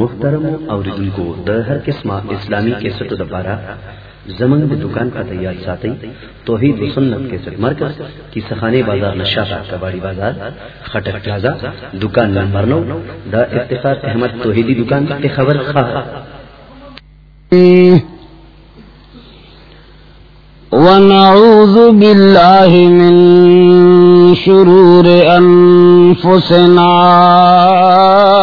محترم اور کو د ہر قسم اسلامی کے سٹ دپارا زمن دکان کا تیار ساتھی، توحید و سنت کے سٹ مرکز کی سخانے بازار نشاطا کباڑی بازار، خٹک پلازا، دکان نمبر نو دا افتخار احمد توحیدی دکان کے خبر خواہ۔ ونعوذ بالله من شرور أنفسنا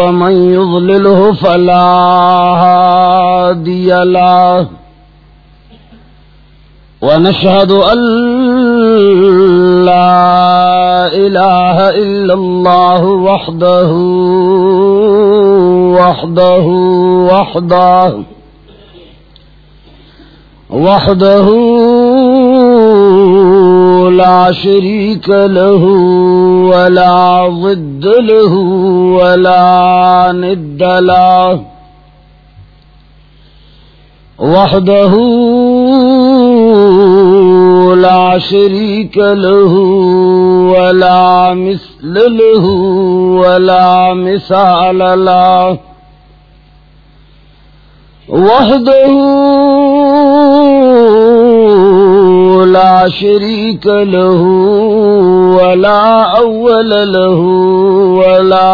ومن يضلله فلا هادي له. ونشهد أن لا إله إلا الله وحده وحده وحده وحده وحده لا شريك له ولا ضد له ولا ند له. وحده لا شريك له ولا مثل له ولا مثال له. وحده لا شريك له ولا أول له ولا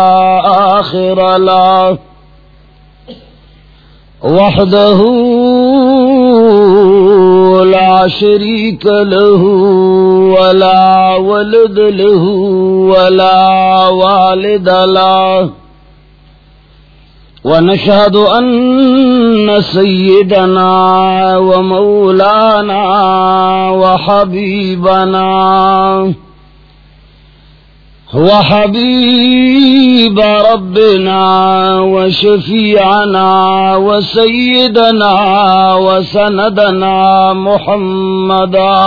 آخر له وحده لا شريك له ولا ولد له ولا والد له. ونشهد أن سيدنا ومولانا وحبيبنا وحبيب ربنا وشفيعنا وسيدنا وسندنا محمدا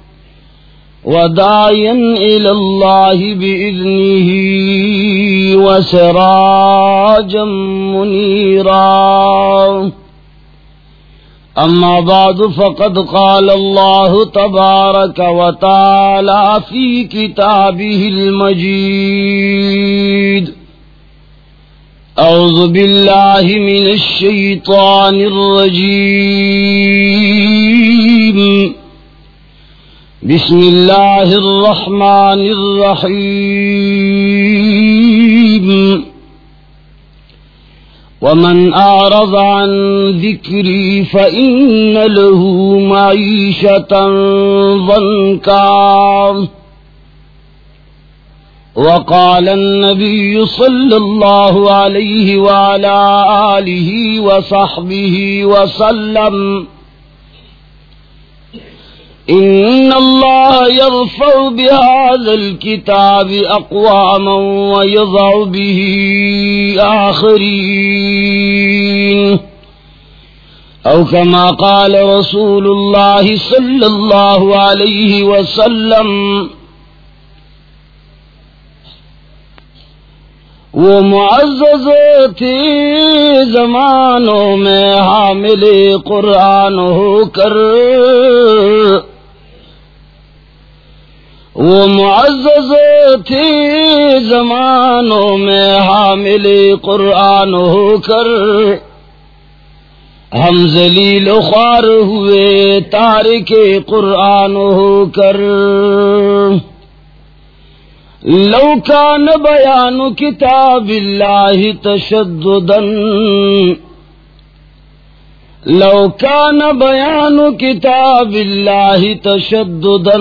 وداعيا إلى الله بإذنه وسراجا منيرا. أما بعد، فقد قال الله تبارك وتعالى في كتابه المجيد أعوذ بالله من الشيطان الرجيم. بسم الله الرحمن الرحيم. ومن أعرض عن ذكري فإن له معيشة ضنكا. وقال النبي صلى الله عليه وعلى آله وصحبه وسلم وقال إن الله يرفع بهذا الكتاب أقواما ويضع به آخرين. أو كما قال رسول الله صلى الله عليه وسلم، وہ معزز تھی زمانوں میں حامل قرآن ہو کر وہ معزز تھی زمانوں میں حامل قرآن ہو کر۔ ہم ذلیل خوار ہوئے تارک قرآن ہو کر۔ لو كان بيان كتاب الله تشددا۔ لو كان بيان كتاب الله تشددا۔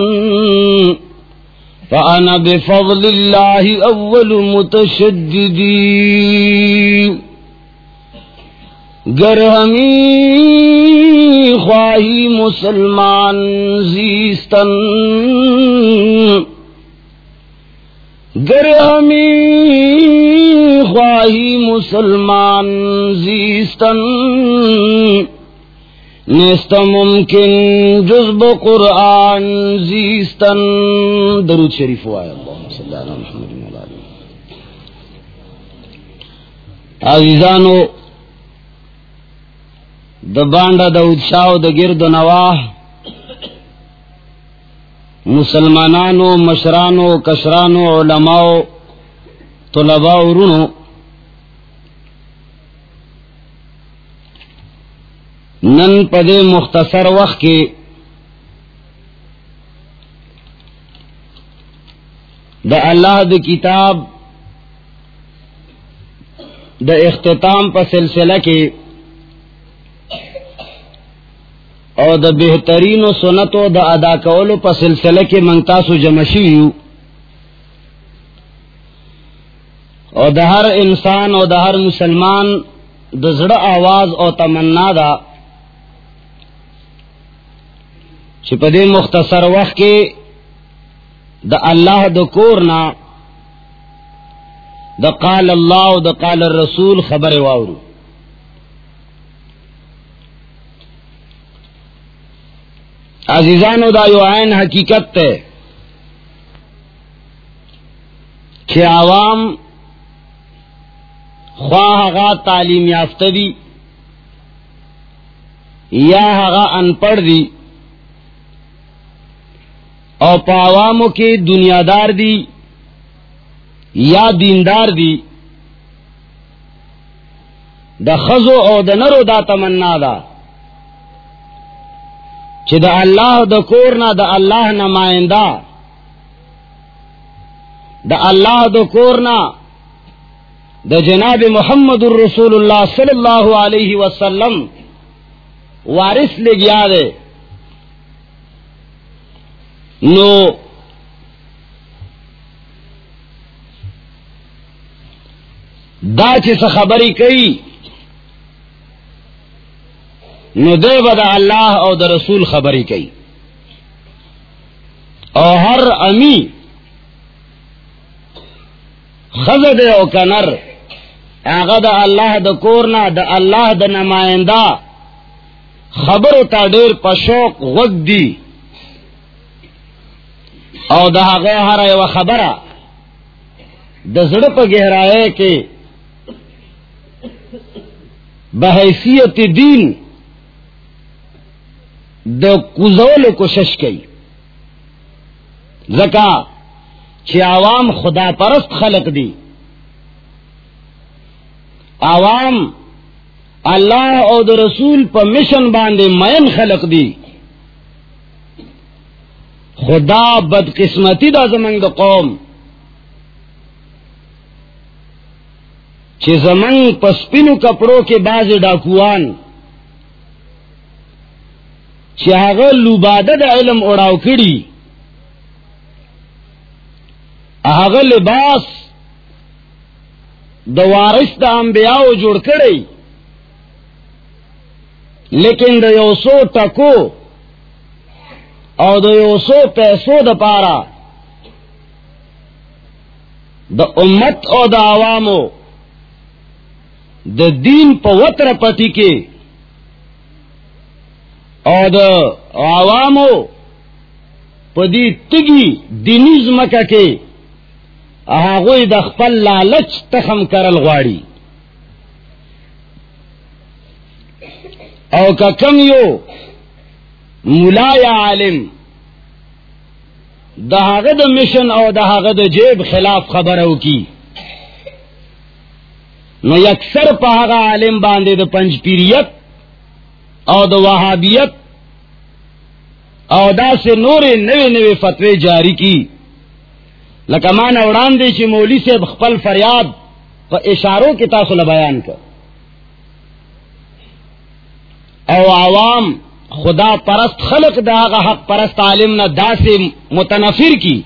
فأنا بفضل الله أول متشددي گرہمی خواہی مسلمان زیستن. گرہمی خواہی مسلمان زیستن. نیست ممکن جذب قرآن زیستن. درود شریف آئے اللہ صلی اللہ علیہ محمد علیہ عزیزانو، د بانڈا د اتشاو د گرد نواہ مسلمانانو، مشرانو، کشرانو علماء طلباء رونو نن پدے مختصر وقت کے دا اللہ د کتاب دا اختتام پر سلسلہ کے او دا بہترین و سنت و دا ادا کولو پا سلسلہ کے منگتاس و جمشیو او دا ہر انسان او دا ہر مسلمان دا زڑ آواز او تمنا دا دے مختصر وقت کے دا اللہ دا کورنا دا قال اللہ دا قال الرسول خبر واورو. عزیزان دا یو عین حقیقت تے کہ عوام خواہ تعلیم یافتہ دی یا ان پڑھ دی اور پاواموں کے دنیا دار دی یا دیندار دی دا خزو او دا نرو دا تمنا دا چ دا اللہ د کورنا دا اللہ نمائندہ دا اللہ د کورنا دا جناب محمد الرسول اللہ صلی اللہ علیہ وسلم وارث لے گیا دے نو دا چ خبری کئی نو دے بدا اللہ او دا رسول خبری کئی او ہر امی خز دے او کنر آغا دا اللہ دا کورنا دا اللہ دا نمائندہ خبر تا دیر پشوق غد دی او دا غیر ہر ایو خبرہ دا گہرائے کے بحیثیت دین د کزول کوشش کی زکا چی عوام خدا پرست خلق دی عوام اللہ او د رسول پر مشن باندھے مین خلق دی خدا بد قسمتی دا زمنگ قوم. چی زمنگ پسپنو کپڑوں کے باز ڈاکوان. دا علم اڑاؤ کڑی. اغل لباس د وارث د انبیاء جوڑ کڑی. لیکن د یوسو ٹکو او د یوسو پیسو د پارا. د امت او د عوامو. د دین پوتر پتی کے اور عوامو پدی تگی دینیز مکہ کے احاغوی دخپل لالچ تخم کرل غواڑی او کا کم یو ملا یا عالم دہاغد مشن او دہاغد جیب خلاف خبروں کی. نو یکسر پہاگا عالم باندھے دا پنج پیریت او د وہابیت او دا سے نورے نوے نوے فتوے جاری کی. لکمان اڑان دے چی مولی سے خپل فریاد و اشاروں کے تاثل بیان کر او عوام خدا پرست خلق دا حق پرست عالم نہ دا سے متنفر کی۔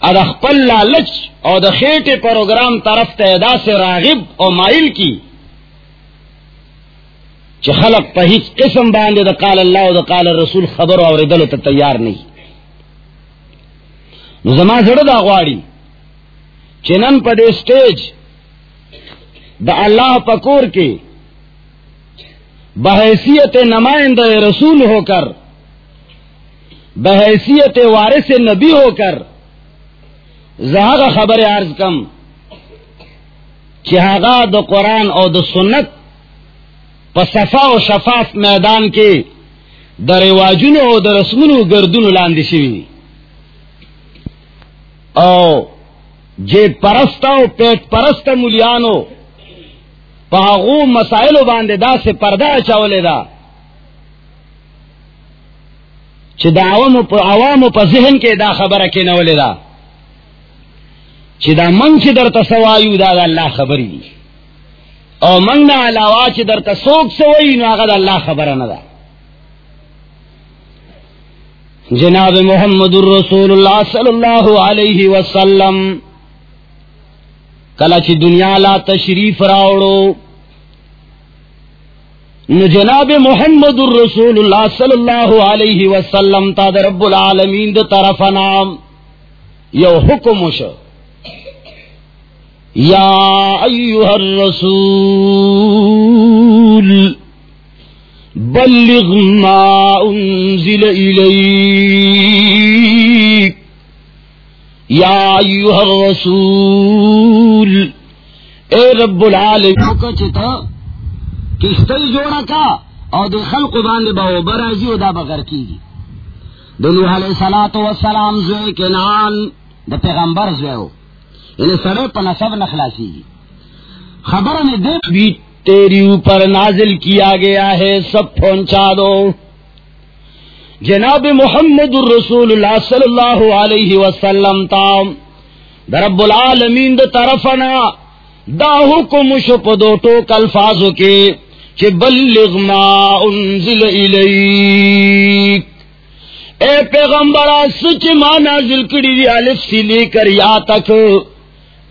ادخپل لالچ اور دا پروگرام طرف تعدا سے راغب اور مائل کی۔ خلق پہیچ قسم باندھے دا قال اللہ دا قال رسول خبر اور دل تو تیار نہیں۔ زما زڑ دا غواڑی چنن پدے اسٹیج دا اللہ پکور کے بحیثیت نمائند رسول ہو کر، بحیثیت وارث نبی ہو کر زہاغ خبر عرض کم چہاگا د قرآن اور د سنت پصفا و شفاف میدان کے در واجن اور در رسمن گردن لاندشی او جے پرستا پیٹ پرست ملیانو پاغو مسائل باندھے دا سے پردہ چاولے دا چدا عوام پا عوامو پا ذہن کے دا خبر کے نولے دا چدا منگ چی در تسوایو دا دا اللہ خبری دی او منگ نا علاوہ چی در تسوک سوئی نو آغا دا اللہ خبر ندا جناب محمد الرسول اللہ صلی اللہ علیہ وسلم کلا چی دنیا لا تشریف راوڑو۔ نو جناب محمد الرسول اللہ صلی اللہ علیہ وسلم تا در رب العالمین دو طرف نام۔ یو حکم شو۔ یا ایوہ الرسول، بلغ ما انزل الیک۔ یا ایوہ الرسول اے رب العالمین۔ کو چتا کشتی جوڑا کا اور دے خلق باندے باو برازی او دا بغیر کی گی۔ دنو علیہ سلات و سلام زوے کے نان دا پیغمبر زوے ہو انہیں سڑے پا نصب نخلاسی گی۔ خبر میں دیکھ بھی تیری اوپر نازل کیا گیا ہے سب پہنچا دو۔ جناب محمد الرسول اللہ صلی اللہ علیہ وسلم تام درب العالمین دا طرفنا دا حکم شپ دو ٹوک الفاظوں کے کہ بلغ ما انزل الیک۔ اے پیغمبر سچ ما نازل کری دی الف سی لے کر یا تک،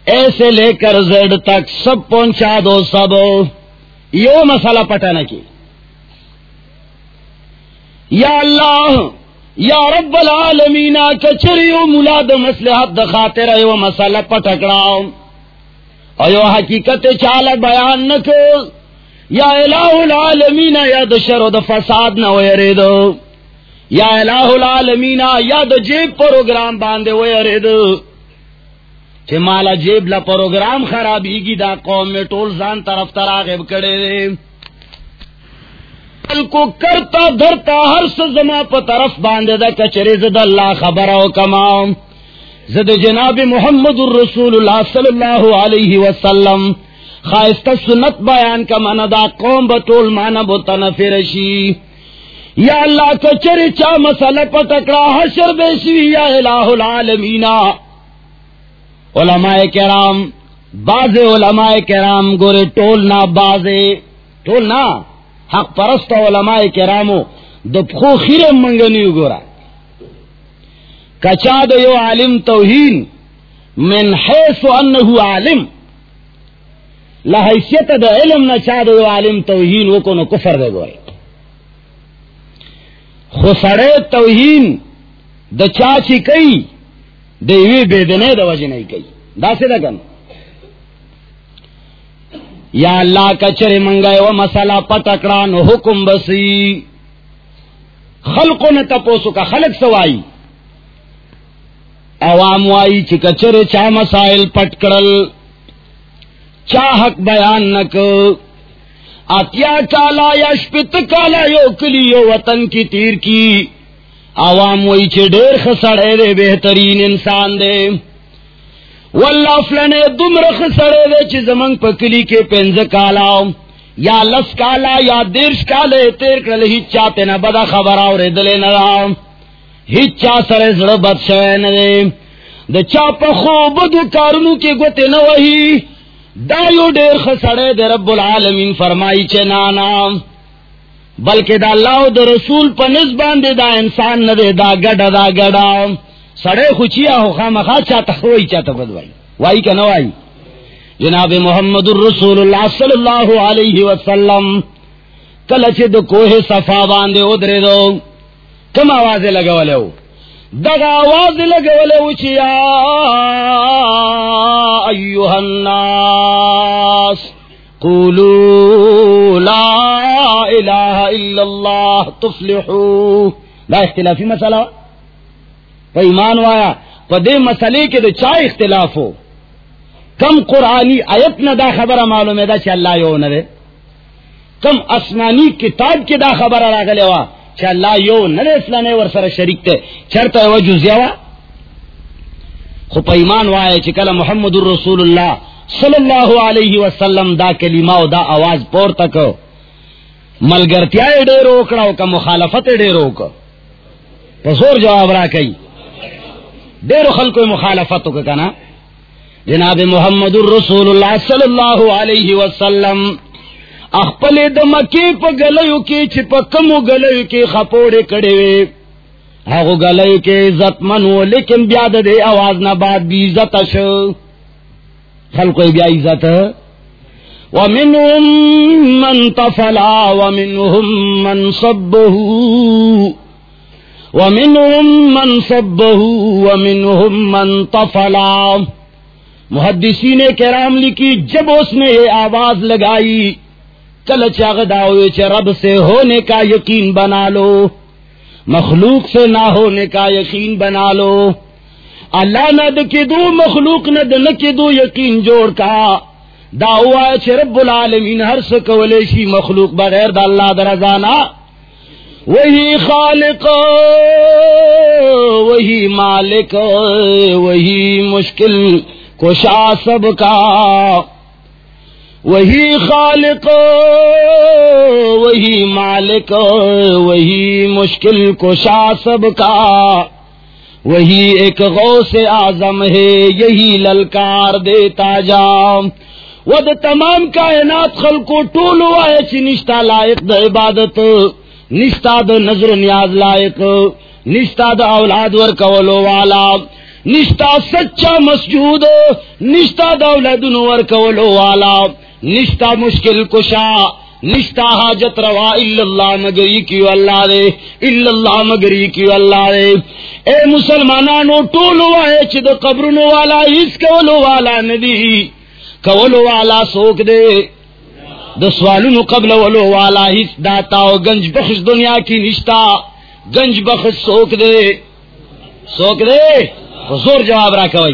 ایسے لے کر زیڈ تک سب پہنچا دو سب۔ یو مسئلہ پٹانا کی۔ یا اللہ، یا رب العالمین کچری کچریو ملاد مسلحت دخاطر یو مسئلہ پٹکڑاؤ۔ ایو حقیقت چال بیان نکو۔ یا الہ العالمین یا د شر د فساد نہ ویرے دو یا الہ العالمین یا د جیب پروگرام باندھے ویرے دو کہ مالا جیب لا پروگرام خرابی گی دا قوم میں ٹول زان طرف تراغب کرے دے۔ کو کرتا دھرتا ہر سزما پا طرف باندھے دا کچرے زد اللہ خبر او کمام زد جناب محمد الرسول اللہ صلی اللہ علیہ وسلم خواہست سنت بیان کا من دا قوم بطول مانا بطن فرشی یا اللہ کا چر چا مسئلہ پا پتکڑا حشر بیشوی یا الہ العالمین۔ علماء کرام باز علماء کرام گورے ٹول نہ بازے ٹول نہ حق پرست علماء کرامو دپخو خیر منگنی گورا. کچا دو یو عالم توہین من حیث انہو عالم. لحیثیت دا علم نہ چاہ دو عالم توہین وہ کو نو کفر دے گوئے خسڑے توہین دا چاچی کئی دیوی بے دنے دا وجہ نہیں کئی. دا سے دا گن یا اللہ کا منگائے و مسئلہ پتکڑا حکم بسی۔ خلقوں نے تپوسو کا خلق سوائی۔ عوام وائی چکچر چا مسائل پٹکڑل چا حق بیان نک۔ اتیا کالا یا شپت کالا یو کلی یو وطن کی تیر کی۔ عوام وئی چھ ڈیر خسڑے دے، بہترین انسان دے۔ واللہ فلنے دمر خسڑے دے چھ زمنگ پکلی کے پنز کالا یا لس کالا یا دیرش کالے تیر کرل ہی چاہتے نہ بدا خبر آور دلے نہ رہا ہیچ چا سر زڑ بد شوے نہ دے. دا چا پا خوب دو کارنو کے گوتے نہ وہی. دایو ڈیر خسڑے دے رب العالمین فرمائی چے نانا. بلکہ دا اللہ دا رسول پا نزبان دے دا انسان نہ دے، دا گڑا دا گڑا سڑے خوچیا ہو خام خا چاہتا ہوئی چاہتا بدوائی وائی کا نوائی جناب محمد الرسول اللہ صلی اللہ علیہ وسلم، کلچ دو کوہ صفا باندے ادرے دو۔ کم آواز لگا والے ہو۔ دگا آواز لگا والے اچیا ایوہ الناس۔ قولوا لا الہ الا اللہ تفلحو۔ لا اختلافی مسئلہ۔ پہ ایمان وایا پہ دے مسئلے کے دے چاہ اختلاف ہو۔ کم قرآنی آیت نہ دا خبر معلوم ہے، دا چ اللہ یو نہ دے۔ کم آسمانی کتاب کی دا خبر راگلے وا چ اللہ یو نہ دے اسلام ور سر شریک تے۔ چرتا و جزیا وا۔ خو پیمان وائے چ کلا محمد الرسول اللہ صلی اللہ علیہ وسلم دا کلمہ او دا آواز پور تک ملگرتیا ڈیرو کڑا کا، مخالفت ڈیرو کا زور جواب را کئی۔ ڈیرو خلق مخالفت کا کنا؟ جناب محمد الرسول اللہ صلی اللہ علیہ وسلم، اخپل دمکی پا گلیو کی، چپا کمو گلیو کی خپوڑے کڑے وے۔ ہاگو گلیو کے عزت منو، لیکن بیاد دے آواز نہ بات بھی عزت شو خلقو بیا عزت۔ ومنهم من طفلا ومنهم من صبه۔ ومنهم من صبه ومنهم من طفلا۔ محدثین کرام لکی جب اس نے یہ آواز لگائی کل چاغداؤ رب سے ہونے کا یقین بنا لو، مخلوق سے نہ ہونے کا یقین بنا لو۔ اللہ نہ کی دو مخلوق نہ دن دو یقین جوڑ کا۔ داوا رب العالمین، ہر سکولیشی مخلوق بغیر دا اللہ درزانا وہی خالق، وہی مالک، وہی مشکل، کشا سب کا۔ وہی خالق، وہی مالک، وہی مشکل، کشا سب کا۔ وہی ایک غوث اعظم ہے، یہی للکار دیتا جا ود تمام کائنات خل کو ٹولو آئے، چی نشتا لائق د عبادت۔ نشتا د نظر نیاز لائق، نشتا د اولاد ور کولو والا نشتا سچا مسجود، نشتا دولت نور کولو والا نشتا مشکل کشا، نشتا حاجت روا، اللہ مگری کی اللہ دے، اللہ مگری کی اللہ دے۔ اے مسلمانانو، ٹولو آئے چھ دو قبرنو والا، اس کولو والا ندی، کولو والا سوک دے۔ دو سوالو قبل ولو والا اس داتا و گنج بخش دنیا کی نشتا. گنج بخش سوک دے. سوک دے. زور جواب را کوئی.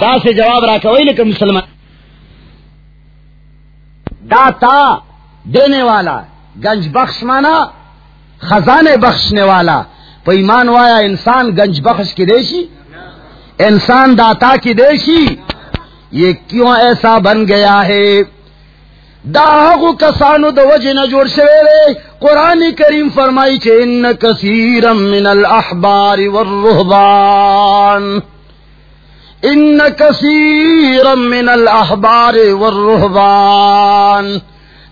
دا سے جواب را کوئی لیکن مسلمان. داتا دینے والا. گنج بخش مانا. خزانے بخشنے والا. تو ایمان وایا انسان گنج بخش کی دیشی؟ انسان داتا کی دیشی؟ یہ کیوں ایسا بن گیا ہے؟ داغو کسانو دو وجہ نہ جوڑ شویرے قرآن کریم فرمائی چھے ان کثیرم من الاحبار والرہبان ان کثیرم من الاحبار والرہبان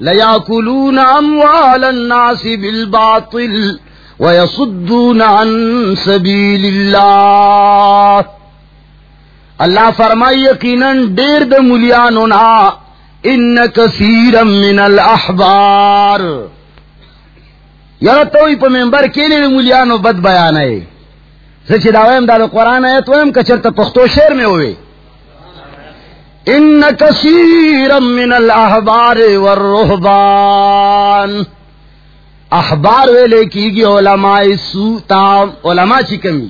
لیاکلون اموال الناس بالباطل ویصدون عن سبیل اللہ. اللہ فرمائی یقیناً دیر د ملیانونا ان کثیر من الاحبار یار تو په ممبر کې نه مليانو بد بیان ہے سچ دا ویم دا قرآن آیت ویم کچرته پښتو شعر میں ہوئے ان کثیر من الاحبار والرهبان. احبار ویلے کی گی علماء سو تا، علماء چی کمی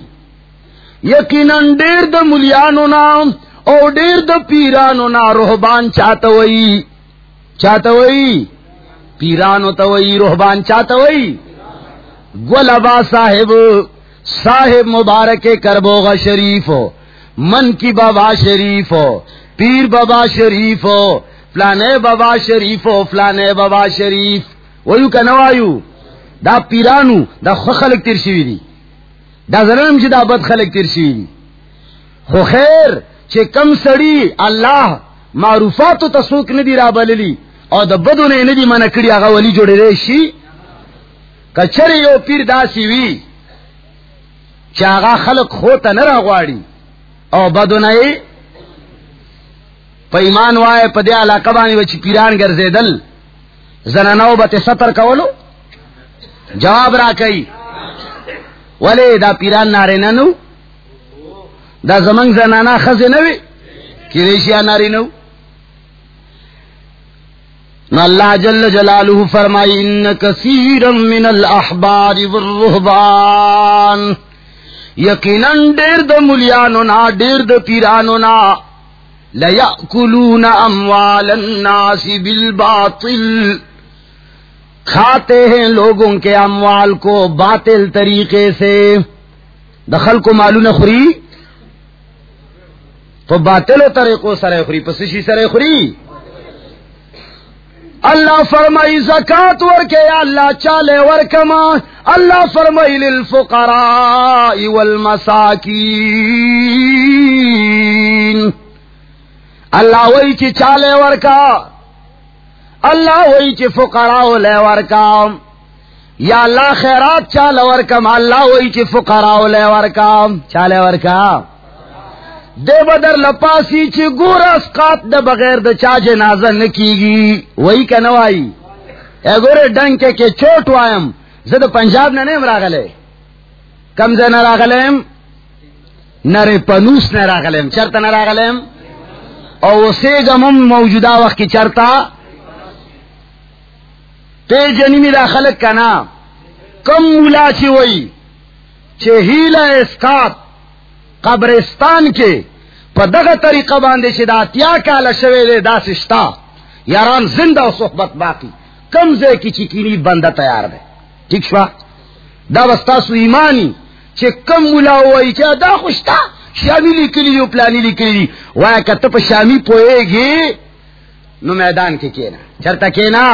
یقیناً دیر د ملیانو نام او ډیر د پیرانو نا روحبان چاہتوئی چاہتوئی پیرانو توئی روحبان چاہتوئی گلبا صاحب صاحب مبارک کربوغا شریف ہو من کی بابا شریف ہو پیر بابا شریف ہو فلانے بابا شریف ہو فلانے بابا شریف. ویو کا نوایو دا پیرانو، دا خلق تیر شوی دی دا ظلم چی دا بد خلق تیر شوی دی خو خیر چھ کم سڑی اللہ معروفات تو تسوک ندی را بللی او د بدو نه ندی من کړي هغه ولی جوړې شي کچره یو پیر داسی وی چاغا خلق خو ته نه راغواړي او بدونه په ایمان وای په دې علاقه باندې و چې پیران ګرځیدل زنانو به ستر کولو؟ جواب را کوي ولی دا پیران ناره ننو دا زمنگ زنانا خز نوی کریشیا ناری نو نو اللہ جل جلالہ فرمائی ان کثیر من الاحبار والرہبان یقینا دیر د ملیانو نا دیر د پیرانو نا. لیاکلون اموال الناس بالباطل. کھاتے ہیں لوگوں کے اموال کو باطل طریقے سے. دخل کو معلوم خری تو باطل و طریقوں سر خری پسشی سر خری اللہ فرمائی زکات ور کے اللہ چالے ور کما اللہ فرمائی للفقراء والمساکین. اللہ وہی چی چالے ور کا اللہ وہی چی فقراء لے ور کا یا اللہ خیرات چال ور کم اللہ وہی چی فقراء لے ور کا چالے ور کا دے بدر لپاسی چی گور اسقات دے بغیر دے چا جنازہ نکیگی. وہی کا نوائی اے گورے ڈنگ کے کے چوٹ وائم زد پنجاب نے نیم راغلے. کم زے نہ راغلیم؟ نرے پنوس نہ راغلیم. چرتا نہ او اسے گمم موجودہ وقت کی چرتا. پی جنی میرا خلق کا نا کم مولا چی وئی چے ہیلا اسقات قبرستان کے پدغ طریقہ باندھے شدا تیا کا لشوے دے دا سشتا یاران زندہ و صحبت باقی. کم زے کی چکینی بندہ تیار دے ٹھیک شوا دا وستا سو ایمانی چے کم ملا ہوئی چے دا خوشتا شامی لکلی دی پلانی لکلی دی. وایا کتب شامی پوئے گی نو میدان کے کینا چرتا کینا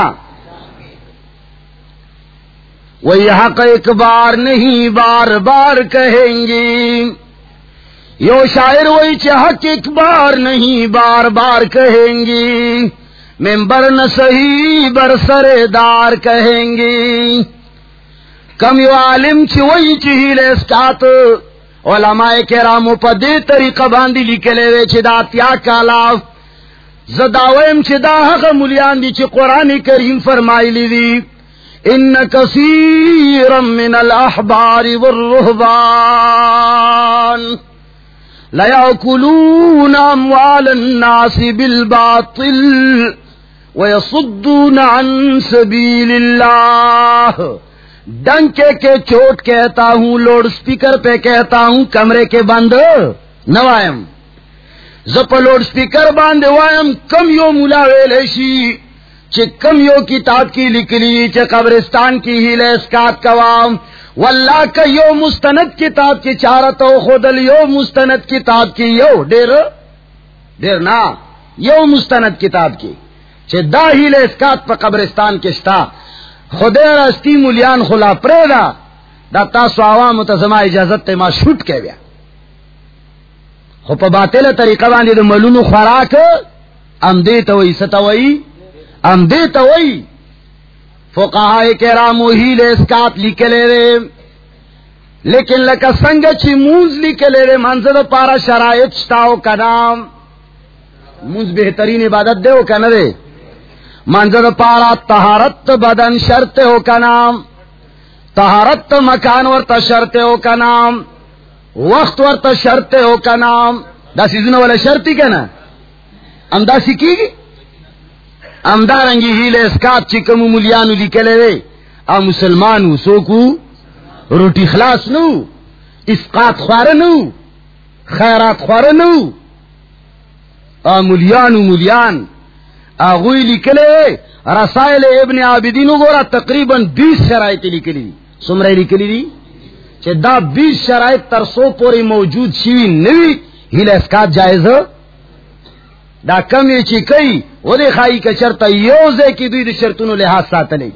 وہی حق ایک بار نہیں بار بار کہیں گی یو شاعر وہی چہک ایک بار نہیں بار بار کہیں گی ممبر نہ صحیح بر سرے دار کہیں گی۔ کم یو عالم چی وہی چہیل اسکات علماء کرامو پا دے طریقہ باندی لکلے وے چی دا تیا کالا زداویم چی دا حق ملیان دی چی قرآن کریم فرمائی لی دی۔ ان کثیرا من الاحبار والرهبان ليأكلون أموال الناس بالباطل ويصدون عن سبيل الله. ڈنکے کے چوٹ کہتا ہوں، لوڈ سپیکر پہ کہتا ہوں، کمرے کے بند، نوائم۔ زپ لوڈ سپیکر باندھ وائم۔ کم یو ملا ویلیشی کم یو کتاب کی لکلی چ قبرستان کی ہی لسکات کوام۔ واللہ کا یو مستند کتاب کی چارت و خودل یو مستند کتاب کی یو، ڈیر؟ ڈیر نا، یو مستند کتاب کی۔ چھ دا ہی لسکات پا قبرستان کشتا خدے رستی ملیان خلا پریدا دا۔ تاسو عوام متزمہ اجازت تے ما شوٹ کے بیا۔ خو پا باطل طریقہ باندې د ملونو خوراک ام دې ته وای ستوي ام دې ته وای فقهای کرام ہی لے اسکات لکلے رے لیکن لکا سنگ چی مونز لکلے رے منظر پارا شرائط شتاو کا نام۔ مونز بہترین عبادت دے ہو کا نرے منظر پارا تہارت بدن شرط ہو کا نام۔ تہارت مکان ورتا شرط ہو کا نام۔ وقت ورتا شرط ہو کا نام۔ دا سیزن والا شرطی کا نا؟ امدا سکی گی؟ امدارنگی ہیل اسکات چکم ملیانو لکلے وے. ا مسلمانو سوکو روٹی خلاص نو اسقات خوار نو، خیرات خوار نو. ا ملیانو ملیان اغوی لکلے رسائل ابن عابدینو گورا تقریباً بیس شرائط لکلی سمرے لکلی دی؟ چھ دا بیس شرائط ترسو پوری موجود شوی نوی ہیل اسکات جائز دا کم یہ چی کئی وہ دے کا شرط یوزے کی دوی دے شرطنو لحاظ ساتلے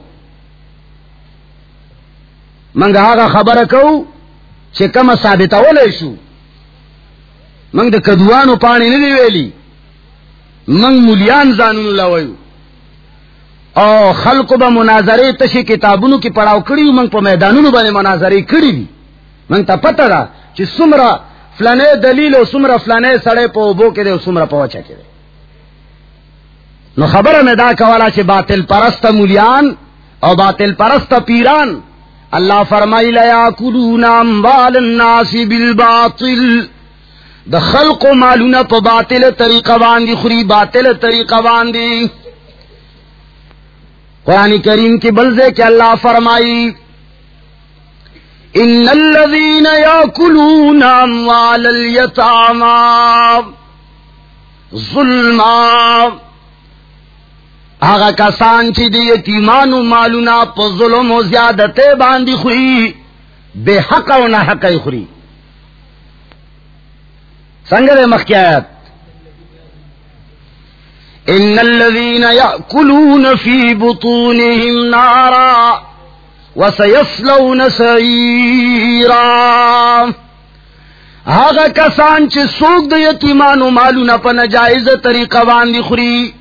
منگ آگا خبر کو چی کم ثابتا ولے شو. منگ دا کدوانو پانی ندی ویلی. منگ ملیان زانون لویو او خلق با مناظرے تشی کتابونو کی پڑاو کری منگ پا میدانونو بنے مناظرے کری دی. من تا پتہ دا چی سمرا فلانے دلیل و سمرا فلانے سڑے پو بو کے دے و سمرا پو چکے دے. نو خبر میں دا کولا چی باطل پرست مولیان او باطل پرست پیران. اللہ فرمائی لیا کلون اموال الناس بالباطل. دا خلق و مالونا پا باطل طریقہ باندی خری باطل طریقہ باندی قرآن کریم کی بلزے کہ اللہ فرمائی ان الذين ياكلون اموال اليتامى ظلما. آغا کسان چی دی یتیمانو مالونا پا ظلم و زیادت باندی خوری، بے حق و نہ حق خوری. سنگر مخیات ان الذين ياكلون في بطونهم نارا وسيصلون سعيرا هغه کسان چې سوق د یتیمانو مالونه په ناجایز طریقه باندې خوري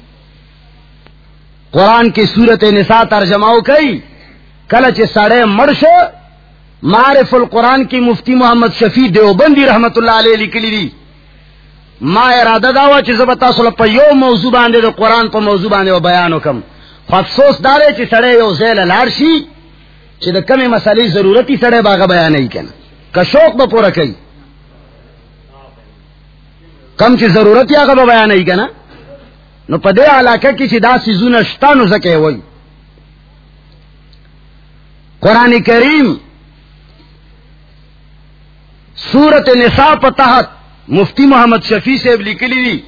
قرآن کی صورت نساء ترجماؤ کئی کل چ سڑے مرش، معرف القرآن کی مفتی محمد شفیع دیوبندی رحمت اللہ علیہ لکلی دی۔ ما ارادہ داوا چ زبتا په یو موضوع باندې د قرآن په موضوع باندې و بیان وکم افسوس دارے چې سړی یو زیل لار شي چې د کمی مسلې ضرورتي سړی باغه بیان نه کنا۔ که شوق به پوره کم چې ضرورت یې هغه بیان نه کنا۔ نو په دې علاقه کې چې دا سيزونه شتانو زکه وای قران کریم سورت نساء په تحت مفتی محمد شفیع سے لکلی دی.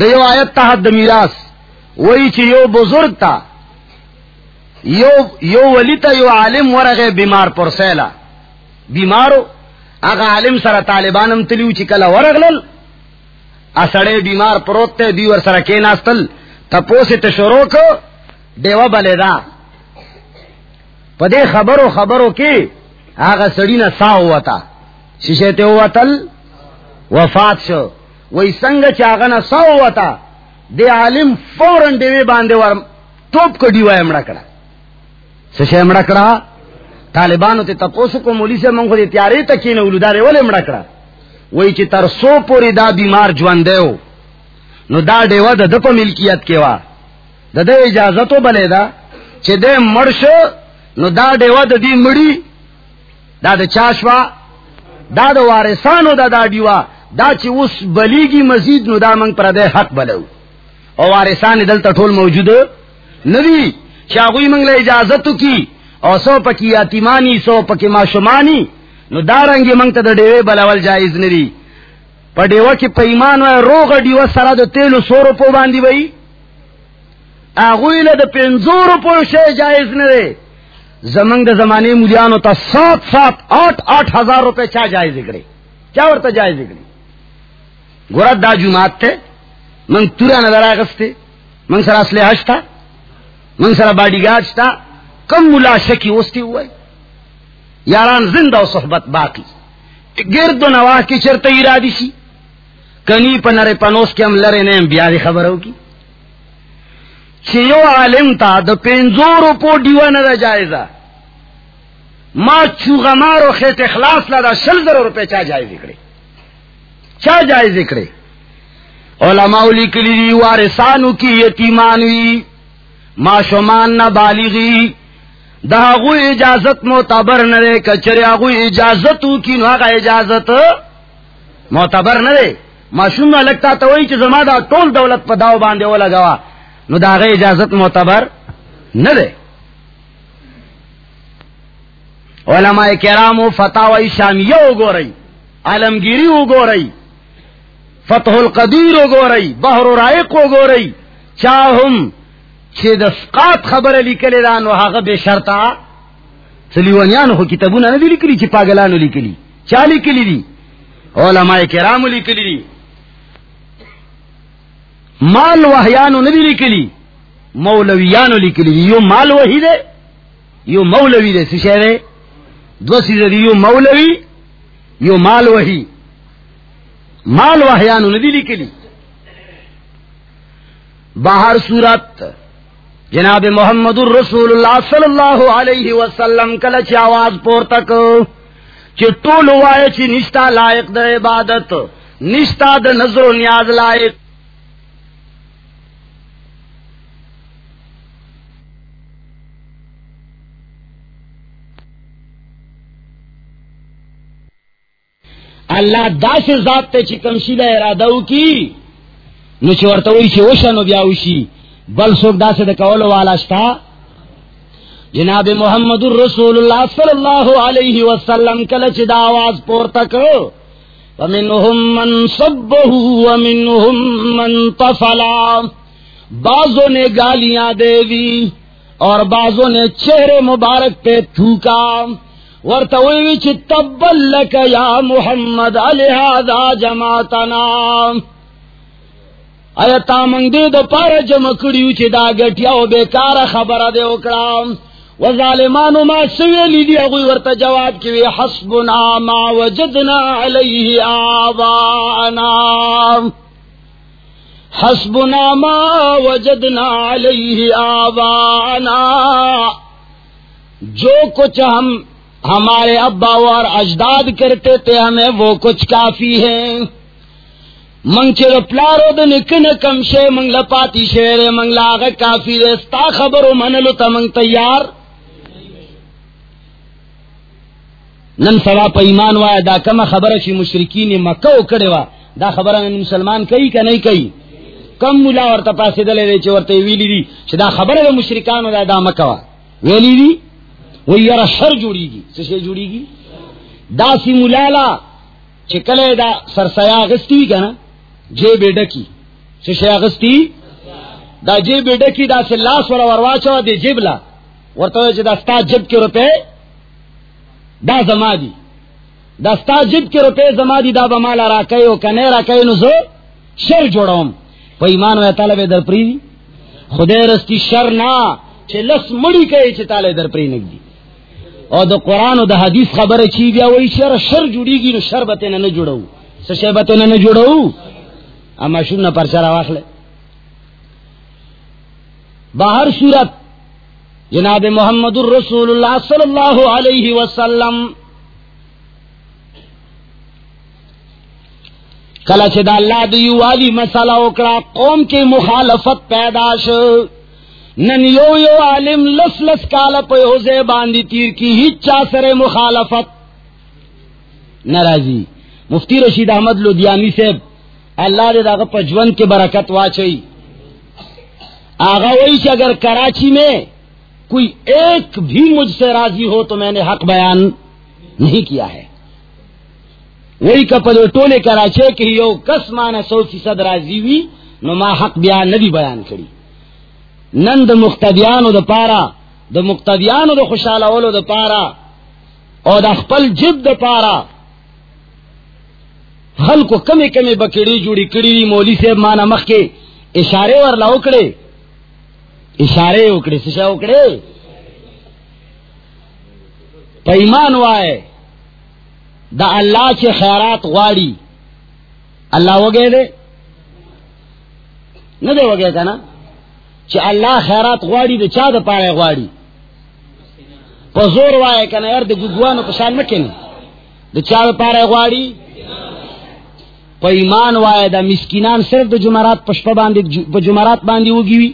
د یو آیت تحت د میراث. وای چې یو بزرگ تا. یو یو ولی تا، یو عالم ورغه بیمار پر سیلا. بیمارو هغه عالم سره طالبانم تلیو چې کله ورغلل اسڑے بیمار پروت تے دی ور سره کې ناستل تپوسه ته شروع کو دیوا بلیدا پدې خبرو خبرو کې هغه سړی نه سا وتا شیشه ته وتل وفات شو۔ وای څنګه چې هغه نه سا وتا دی عالم فورن دی باندې ور ټوپ کډی وای مړه کړه څه شي مړه کړه کو مولوی سے مونږ دې تیارې تکینه ولودارې ولې مړه کړه وای چې تر سو پوری دا بیمار ژوند دیو نو دا دیو د د په ملکیت کې وا د د اجازه تو بلې دا چې د مرش نو دا دیو د دې مړی دا د چاشوا دا د وارثانو دا دا دیوا دا چې اوس بلیږي مزید، نو دا منګ پر د حق بلو. او وارثان دلته ټول موجود. ندی چې هغه منګ له اجازه تو کی او سو پکې یتیمانی سو پکې ماشومانی نو دارنګي مونږ ته د ډیوې بلول جایز نه دي. په ډیوه کې ایمان وای روغ ډیوه سره د تیلو سورو په باندې وای هغه له د پنځورو په شی جایز نه دی. زمنګ د زمانه مليانو ته 7 7 8 8000 روپے چا جایز کړي چا ورته جایز کړي ګور دا جمعات ته من تورا نه دراغسته من سره اصله هشتا من سره باډی ګارد شتا کم ملا شکی اوستی وای یاران زندہ و صحبت باقی. گرد و نواح کی چرت ارادی سی کنی پنر پنوس کے ہم لڑے نے بیاری خبر ہوگی چیو عالم تا د پنزورو پو ڈیو نہ جائزہ. ما چوغا مارو خیت اخلاص لدا شل زر روپے چا جائز اکڑے چا جائز اکڑے علماء لکلی دی وارثانو کی یتیمانوی، ما شمان نہ بالغی دا غو اجازت معتبر نہ رے کچرے غو اجازت کی نو هغه اجازت معتبر نہ رے ماشوم لگتا تو وہی چې زما دا ټول دولت په داو باندې ولا غوا نو دا غو اجازت معتبر نہ رے علماء کرام فتاوی شامیہ وګورئ، عالمگیری وګورئ، فتح القدیر وګورئ، بحر رائق وګورئ چاهم چې د سقاط خبره لیکلې ده، نو هغه به شرطه. سلیوانیانو خو کتابونه نه دي لیکلي چې پاگلانو لیکلي. چا لیکلي دي؟ علماء کرام لیکلي دي. مال وحیانو نه دي لیکلي. مولویانو لیکلي دي. یو مال وحی ده یو مولوی ده څه شی ده دو سیزه دي. یو مولوی، یو مال وحی. مال وحیانو نه دي لیکلي. باہر صورت جناب محمد الرسول اللہ صلی اللہ علیہ وسلم کلچ آواز پور تک ٹول وائے چی نشتا لائق د عبادت نشتا د نظر و نیاز لائق۔ اللہ دا سے ذات تے چی کمشیدہ ارادو کی، نو چی ورطوئی چی وشا نو بیاوشی۔ بل سوک دا سے دا کولو والا شتا۔ جناب محمد الرسول اللہ صلی اللہ علیہ وسلم کلچ دا آواز پور تک۔ ومنہم من صبہو ومنہم من طفلا۔ بازوں نے گالیاں دے دی اور بازوں نے چہرے مبارک پہ تھوکا۔ ورتوی چی تبل لک یا محمد الہذا جماعتنا۔ ایتا منگ دے دو پار جمع کریو چی دا گٹیا و بیکار خبر دے اکرام و ظالمانو ما سویلی دی اگوی ورطا جواب کیوی حسبنا ما وجدنا علیہ آبانا. حسبنا ما وجدنا علیہ آبانا. جو کچھ ہم ہمارے ابا اور اجداد کرتے تھے ہمیں وہ کچھ کافی ہے منگ چر پلارو دن کن کم شے، منگ لپاتی شیر، منگ لاغ کافی رستا خبر و من لو تمنگ تیار. نن سوا پا ایمان وا دا کم خبر شی مشرکین مکہ کڑے وا. دا خبر مسلمان کئی کا نہیں کئی؟ کم ملا اور تپاس دلے دے چورتے ویلی دی. چھ دا خبر دا مشرکان دا دا مکہ وا. ویلی دی؟ وہ یار سر جوڑی گی. سشے جوڑی گی؟ دا سی ملالا چکلے دا سر سیا اگستی کہنا جے بے ڈکی سشے اگستی دا جے بے ڈکی دا سے لاس ورا ورواچا دے جیب لا ورطا دا ستا جب کے روپے دا زما دی۔ دا ستا جب کے روپے زما دی دا بمالا را کئی و کنے را کئی نزو شر جوڑاؤں پا ایمان و طالب در پری دی۔ خدای رستی شر نا چھے لس مڑی کئی چھے تالے در پری نک دی۔ اور دا قرآن و دا حدیث خبر چی بیا وہی شر شر جڑی گی نو شر بتے نہ جڑو سشے بتے نہ جڑو اما شن پر چرا واخلے۔ باہر صورت جناب محمد الرسول اللہ صلی اللہ علیہ وسلم۔ کلچ دا اللہ دیو والی مسئلہ اکڑا، قوم کی مخالفت پیداش نن یو یو عالم لس لس کالا پہ حوزے باندی تیر کی ہی چا سر مخالفت۔ ناراضی۔ مفتی رشید احمد لدھیانی سے اللہ دے داغ پجون کے برکت واچئی آگا وہی سے اگر کراچی میں کوئی ایک بھی مجھ سے راضی ہو تو میں نے حق بیان نہیں کیا ہے۔ وہی کپل ٹولے کراچے کہ یو کس مانا سو فیصد راضی ہوئی، نو ما حق بیان ندی بیان کری۔ نن د مقتدیانو د پارا د مقتدیانو د خوشاله اولو د پارا، او د خپل جب د پارا۔ خل کو کمی کمی بکڑی جوڑی کڑی مولی سے مانا مخ کے اشارے ور لا اکڑے. اشارے اکڑے. سشا اکڑے؟ پیمان وائے. دا اللہ کے خیرات غاڑی اللہ وگے دے؟ نہ دے وگے کا نا چ اللہ خیرات غواڑی دے چا دے پارے غواڑی؟ پزور وائے کنا یار دے گگوانو پشان مکن دے چا دے پارے غواڑی؟ پا ایمان وائے دا مسکینان صرف دے جمعرات پشپا باندی پا جمعرات باندی ہوگی وی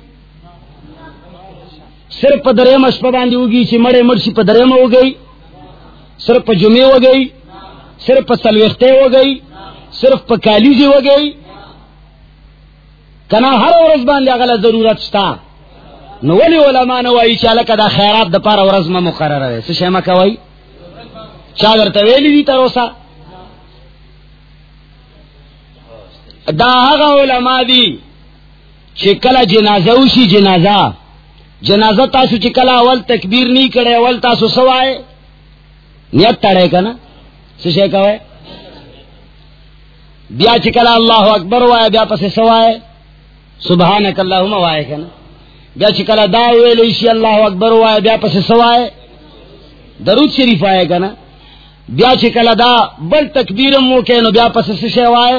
صرف پا دریم اشپا باندی ہوگی چی مڑے مرشی پا دریم ہو گئی صرف پا جمعے ہو گئی صرف پا سلوختے ہو گئی صرف پا کالیزی ہو گئی کنا ہر ورځ باندې هغه ضرورت شتا نو ولی علماء نو وایي چې لکه دا خیرات د پاره ورځ ما مقرره ده څه شی ما کوي چا درته ویلی دي تر اوسه دا هغه علماء دي چې کله جنازه وشي، جنازه. جنازه تاسو چې کله اول تکبیر نی کړي اول تاسو سوای نیت تړې کنه څه شی کوي بیا چې کله الله اکبر وای بیا پسې سوای سبحانک اللہم وائے کنا بیا چکلا دا ویلی شی اللہ اکبر وائے بیا پس سوائے درود شریف آئے کنا بیا چکلا دا بل تکبیر مو کے نو بیا پس سشے وائے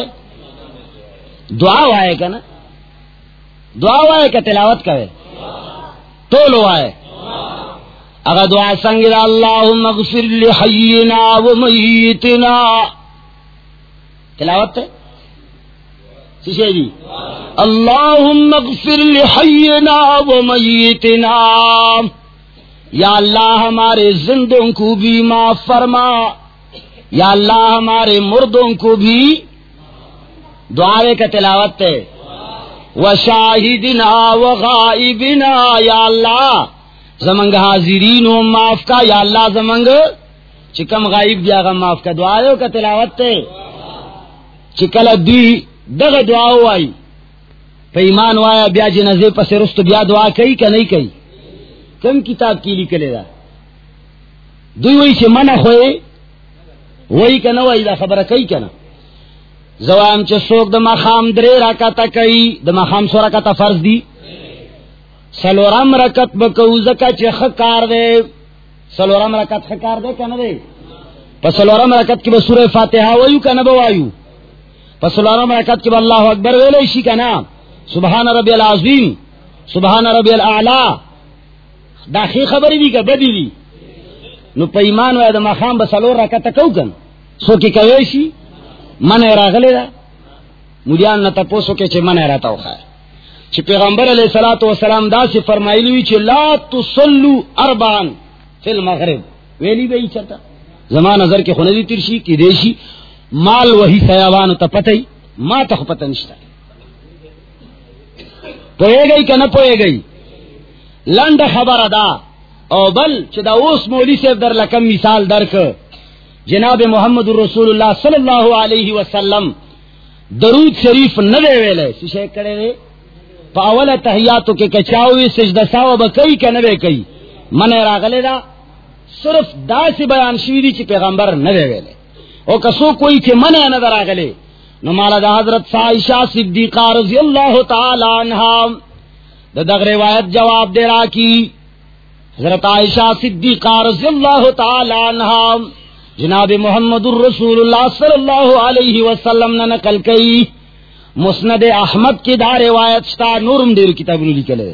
دعا وائے کنا دعا وائے کا تلاوت کرے تو لو آئے اگر دعا سنگ اللہ مغفر لحینا و میتنا۔ تلاوت ہے؟ سیشے جی۔ اللہ مغفر لحینا و میتنا۔ یا اللہ ہمارے زندوں کو بھی معاف فرما۔ یا اللہ ہمارے مردوں کو بھی دعارے کا تلاوت ہے و شاہدنا و غائبنا یا اللہ، زمنگ حاضرین و معاف کا، یا اللہ زمنگ چکم غائب دیا گا معاف کا دعا کا تلاوت ہے چکل دی دغ دعا آئی پہ ایمان وایا، بیا جی جنازے پس رست بیا دعا کئی کہ نہیں کئی۔ کم کتاب کی لکھلے دا۔ دوی وہی سے منع ہوئے، وہی کہ نہ وہی دا خبر کئی کہ نہ۔ زوام چ سوک د مخام درې رکعت کوي د مخام سو رکعت فرض دي سلورم رکعت بکو زکه چې خکار دی سلورم رکعت خکار دی کنه دی پس سلورم رکعت کې به سوره فاتحه وایو کنه به وایو. پس سلورم رکعت کې به الله اکبر ویلې شي کنه سبحان ربی العظیم. سبحان ربی الاعلى دا خی خبرې دي که بدی دي نو په ایمان وای د مخام به سلور رکعت کو کن. سو کې کوي شي من راغلی دا مریان نہ تپوسو کے چھ من رہتا ہو خیر چھ پیغمبر علیہ الصلوۃ والسلام دا سے فرمائلی وی چھ لا تصلوا اربعا فی المغرب. ویلی بے ہی چتا زمان نظر کے خنزی ترشی کی دیشی مال وہی سیابان تا پتہ ما تخ پتہ نشتا پوئے گئی کہ نہ پوئے گئی لنڈ خبر ادا او بل چھ دا اوس مولی سے در لکم مثال درک جناب محمد الرسول اللہ صلی اللہ علیہ وسلم درود شریف نہ دے ویلے سشے کڑے دے۔ پاول تحیاتو کے کچاوی، سجدہ ساو بکئی کہ نہ کئی۔ من راغلے دا، صرف دا سی بیان شوی دی چی پیغمبر نہ دے ویلے۔ او کسو کوئی چی من نہ دا راغلے نو مالا دا حضرت سائشہ صدیقہ رضی اللہ تعالی عنہ دا دغ روایت جواب دے را کی۔ حضرت عائشہ صدیقہ رضی اللہ تعالی عنہ جناب محمد الرسول اللہ صلی اللہ علیہ وسلم نے نقل کی۔ مسند احمد کی دا روایت شتا نورم دیر کتاب نو لکلے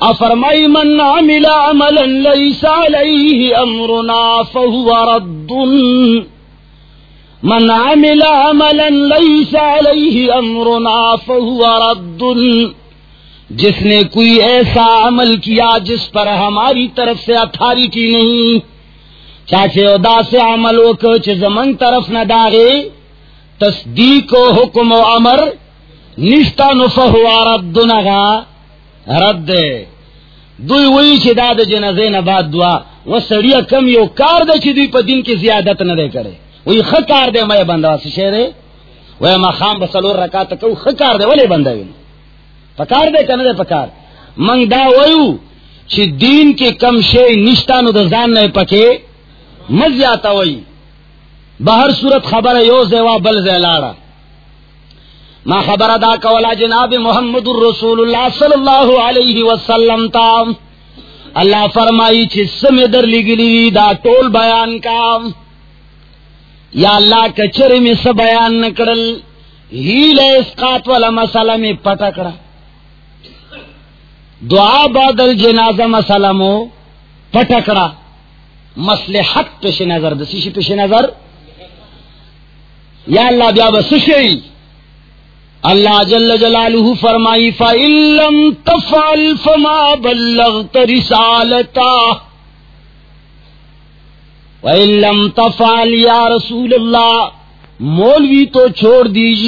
افرمائی من عمل عملا لیس علیہ امرنا فہو رد۔ من عمل عملا لیس علیہ امرنا فہو رد۔ جس نے کوئی ایسا عمل کیا جس پر ہماری طرف سے اتھارٹی نہیں۔ چاچے ادا سے عمل و کچ زمن طرف نہ داغے تصدیق و حکم و امر نشتا نفہ ہوا رد نگا رد دوی وی چی دا دا جنازے نباد دعا. و سڑیا کم یو کار دا چی دوی پا دن کی زیادت نہ دے کرے وی خکار دے میں بندہ سی شیرے وی مخام بسلور رکاتا کو خکار دے ولی بندہ وی پکار دے کنا دے پکار منگ دا ویو چی دین کے کم شے نشتا نو دا زان نہ پکے مز آتا وئی بہر صورت خبر یو زیوا بل زیلاڑا۔ ما خبر ادا کولا جناب محمد الرسول اللہ صلی اللہ علیہ وسلم تا۔ اللہ فرمائی چس میں در لگلی دا ٹول بیان کا۔ یا اللہ کچر میں سے بیان نکڑل۔ ہیل اسقات والا مسئلہ میں پٹکڑا دعا بادل جنازہ مسئلہ مو پٹکڑا مسلحت پیش نظر دسی پیش نظر؟ یا اللہ بیا بسشی اللہ جل جلالہ فرمائی، فَإِن لَمْ تَفْعَلْ فَمَا بَلَّغْتَ رِسَالَتَا وَإِن لَمْ تَفْعَلْ یا رسول اللہ، مولوی تو چھوڑ دیجیے